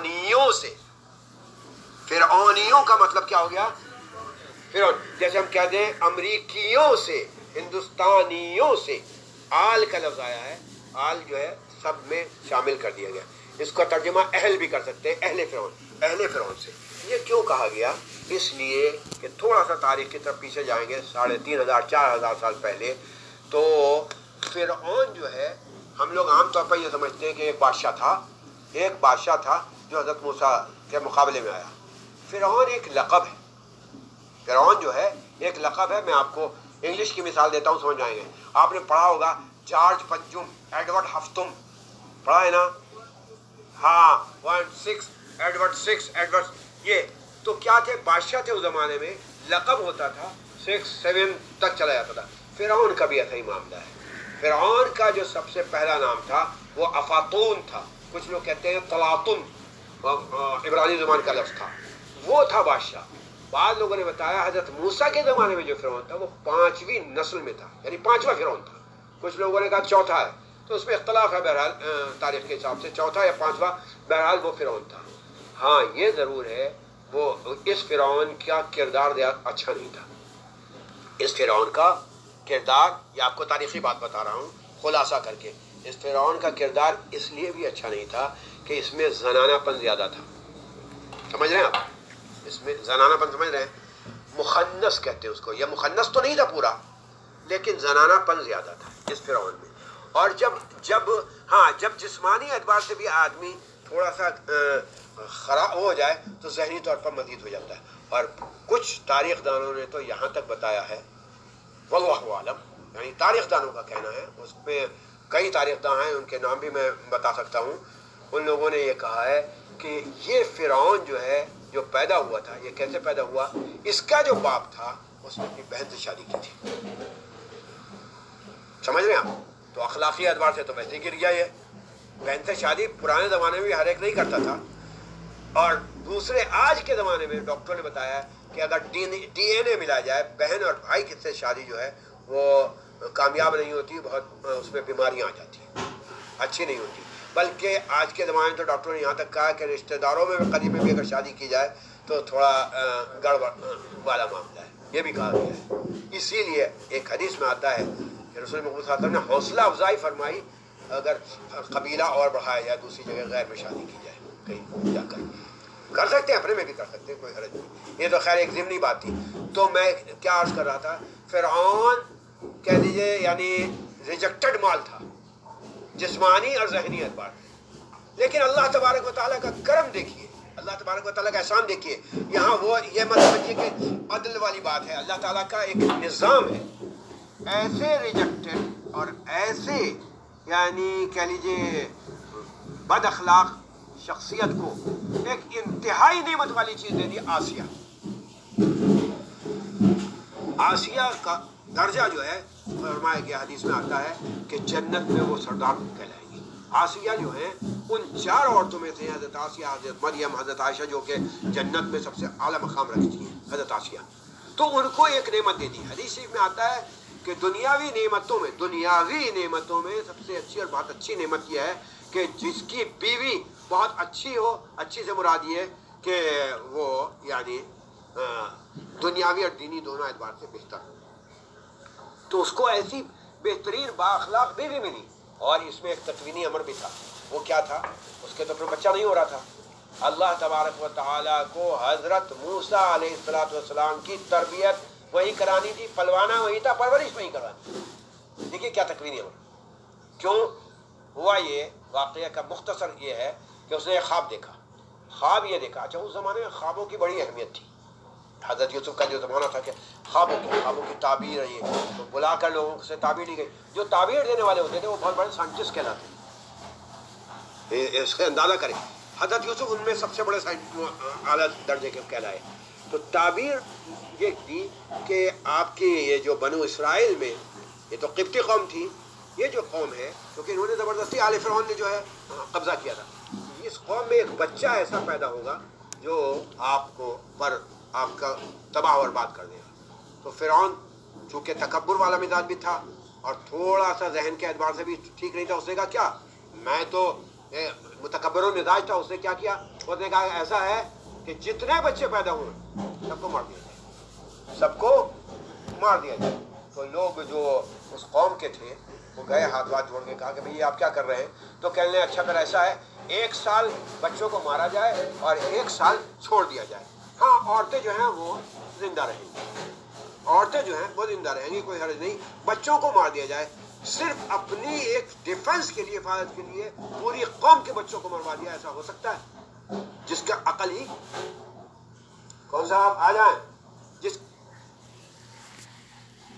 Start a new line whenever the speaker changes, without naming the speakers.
فرعونیوں سے۔ فرعونیوں کا مطلب کیا ہو گیا؟ فرعون، جیسے ہم کہہ دیں امریکیوں سے، ہندوستانیوں سے، آل کا لفظ آیا ہے، آل جو ہے، سب میں شامل کر دیا گیا۔ اس کا ترجمہ اہل بھی کر سکتے ہیں، اہل فرعون اہل فرعون سے۔ یہ کیوں کہا گیا؟ اس لیے کہ تھوڑا سا تاریخ کی طرف پیچھے جائیں گے، ساڑھے تین ہزار، چار ہزار سال پہلے۔ تو فرعون جو ہے، ہم لوگ عام طور پر یہ سمجھتے ہیں کہ ایک بادشاہ تھا، ایک بادشاہ تھا۔ جو حضرت موسیٰ کے مقابلے میں آیا۔ فرعون ایک لقب ہے۔ فرعون جو ہے، ایک لقب ہے، میں آپ کو انگلش کی مثال دیتا ہوں، سمجھ جائیں گے آپ نے پڑھا ہوگا جارج پنجم ایڈورڈ ہفتم۔ پڑھا ہے نا؟ ہاں one six, Edward six, Edward یہ تو کیا تھے؟ بادشاہ تھے اس زمانے میں، لقب ہوتا تھا، سکس، سیون تک چلا جاتا تھا۔ فرعون کا بھی ایسا ہی معاملہ ہے۔ فرعون کا جو سب سے پہلا نام تھا، وہ افاتون تھا۔ کچھ لوگ کہتے ہیں تلاطن عبرانی زبان کا لفظ تھا۔ وہ تھا بادشاہ۔ بعض لوگوں نے بتایا، حضرت موسیٰ کے زمانے میں جو فرعون تھا، وہ پانچویں نسل میں تھا یعنی پانچواں فرعون تھا۔ کچھ لوگوں نے کہا چوتھا ہے، تو اس میں اختلاف ہے بہرحال تاریخ کے حساب سے چوتھا یا پانچواں، بہرحال وہ فرعون تھا۔ ہاں یہ ضرور ہے، وہ اس فرعون کا کردار اچھا نہیں تھا۔ اس فرعون کا کردار، یہ آپ کو تاریخی بات بتا رہا ہوں، خلاصہ کر کے۔ اس فرعون کا کردار اس لیے بھی اچھا نہیں تھا کہ اس میں زنانہ پن زیادہ تھا۔ سمجھ رہے ہیں آپ؟ اس میں زنانہ پن سمجھ رہے ہیں؟ مخنص کہتے ہیں اس کو۔ یہ مخنص تو نہیں تھا پورا، لیکن زنانہ پن زیادہ تھا اس فرعون میں۔ اور جب جب ہاں جب جسمانی اعتبار سے بھی آدمی تھوڑا سا خراب ہو جائے تو ذہنی طور پر مزید ہو جاتا ہے۔ اور کچھ تاریخ دانوں نے تو یہاں تک بتایا ہے۔ واللہ عالم یعنی تاریخ دانوں کا کہنا ہے۔ اس میں کئی تاریخ داں ہیں، ان کے نام بھی میں بتا سکتا ہوں۔ ان لوگوں نے یہ کہا ہے کہ یہ فرعون جو ہے، جو پیدا ہوا تھا، یہ کیسے پیدا ہوا؟ اس کا جو باپ تھا، اس نے اپنی بہن سے شادی کی تھی۔ سمجھ رہے ہیں آپ؟ تو اخلاقی اعتبار سے تو ویسے گر گیا یہ۔ بہن سے شادی پرانے زمانے میں ہر ایک نہیں کرتا تھا۔ اور دوسرے آج کے زمانے میں ڈاکٹر نے بتایا کہ اگر ڈی این اے ملا جائے، بہن اور بھائی کس سے شادی جو ہے، وہ کامیاب نہیں ہوتی، بہت اس میں بیماریاں آ جاتی ہیں۔ اچھی نہیں ہوتی۔ بلکہ آج کے زمانے میں تو ڈاکٹر نے یہاں تک کہا کہ رشتہ داروں میں قریب میں بھی اگر شادی کی جائے تو تھوڑا گڑبڑ والا معاملہ ہے۔ یہ بھی کہا گیا ہے۔ اسی لیے ایک حدیث میں آتا ہے کہ رسول محمود صاحب نے حوصلہ افزائی فرمائی، اگر قبیلہ اور بڑھایا جائے، دوسری جگہ غیر میں شادی کی جائے، کہیں جا کر۔ کر سکتے ہیں، اپنے میں بھی کر سکتے ہیں، کوئی حرج نہیں۔ یہ تو خیر، ایک ضمنی بات تھی۔ تو میں کیا عرض کر رہا تھا؟ فرعون کہہ دیجیے یعنی ریجیکٹڈ مال تھا، جسمانی اور ذہنی اعتبار لیکن اللہ تبارک و تعالیٰ کا کرم دیکھیے، اللہ تبارک و تعالیٰ کا احسان دیکھیے، یہاں وہ یہ مت سمجھیے کہ عدل والی بات ہے۔ اللہ تعالیٰ کا ایک نظام ہے۔ ایسے ریجیکٹڈ اور ایسے یعنی کہہ لیجیے بد اخلاق شخصیت کو ایک انتہائی نعمت والی چیز دے دی آسیہ۔ آسیہ کا درجہ جو ہے، فرمایا گیا حدیث میں آتا ہے کہ جنت میں وہ سردار کہلائیں گی آسیہ جو ہیں، ان چار عورتوں میں سے حضرت آسیہ، حضرت مریم، حضرت عائشہ جو کہ جنت میں سب سے اعلیٰ مقام رکھتی ہیں، حضرت آسیہ۔ تو ان کو ایک نعمت دے دی۔ حدیث شریف میں آتا ہے کہ دنیاوی نعمتوں میں، دنیاوی نعمتوں میں سب سے اچھی اور بہت اچھی نعمت یہ ہے کہ جس کی بیوی بہت اچھی ہو، اچھی سے مراد یہ کہ وہ یعنی دنیاوی اور دینی دونوں اعتبار سے بہتر ہو۔ تو اس کو ایسی بہترین بااخلاق بیوی ملی۔ اور اس میں ایک تقوینی امر بھی تھا۔ وہ کیا تھا؟ اس کے تو پھر بچہ نہیں ہو رہا تھا۔ اللہ تبارک و تعالیٰ کو حضرت موسیٰ علیہ السلاۃ والسلام کی تربیت وہی کرانی تھی پلوانا وہی تھا، پرورش وہی کرانی دیکھیے کیا تقوینی امر۔ کیوں؟ ہوا یہ، واقعہ کا مختصر یہ ہے کہ اس نے ایک خواب دیکھا۔ خواب یہ دیکھا اچھا اس زمانے میں خوابوں کی بڑی اہمیت تھی۔ حضرت یوسف کا جو زمانہ تھا کہ خوابوں کی خوابوں کی تعبیر ہے یہ۔ تو بلا کر لوگوں سے تعبیر لی گئی۔ جو تعبیر دینے والے ہوتے تھے، وہ بہت بڑے سائنٹسٹ کہلاتے اس کا اندازہ کریں۔ حضرت یوسف ان میں سب سے بڑے اعلیٰ درجے کے کہلائے۔ تو تعبیر یہ تھی کہ آپ کی یہ جو بنو اسرائیل میں یہ تو قبطی قوم تھی، یہ جو قوم ہے، کیونکہ انہوں نے زبردستی عال فرعون نے جو ہے، قبضہ کیا تھا۔ اس قوم میں ایک بچہ ایسا پیدا ہوگا جو آپ کو پر آپ کا تباہ اور بات کر دے گا تو فرعون، چونکہ تکبر والا مزاج بھی تھا اور تھوڑا سا ذہن کے اعتبار سے بھی ٹھیک نہیں تھا، اس نے کہا، کیا؟ میں تو متکبر و مزاج تھا، اس نے کیا کیا؟ اس نے کہا، ایسا ہے کہ جتنے بچے پیدا ہوئے، سب کو مار دیا جائے۔ سب کو مار دیا جائے۔ تو لوگ جو اس قوم کے تھے، وہ گئے، ہاتھ واتھ جوڑ کے کہا کہ بھئی، آپ کیا کر رہے ہیں؟ تو کہنے لیں اچھا پھر ایسا ہے، ایک سال بچوں کو مارا جائے اور ایک سال چھوڑ دیا جائے۔ ہاں عورتیں جو ہیں وہ زندہ رہیں گی۔ عورتیں جو ہیں وہ زندہ رہیں گی، کوئی حرج نہیں۔ بچوں کو مار دیا جائے۔ صرف اپنی ایک ڈیفنس کے لیے، حفاظت کے لیے پوری قوم کے بچوں کو مروا دیا، ایسا ہو سکتا ہے۔ جس کا عقل ہی، کون صاحب، آ جائیں۔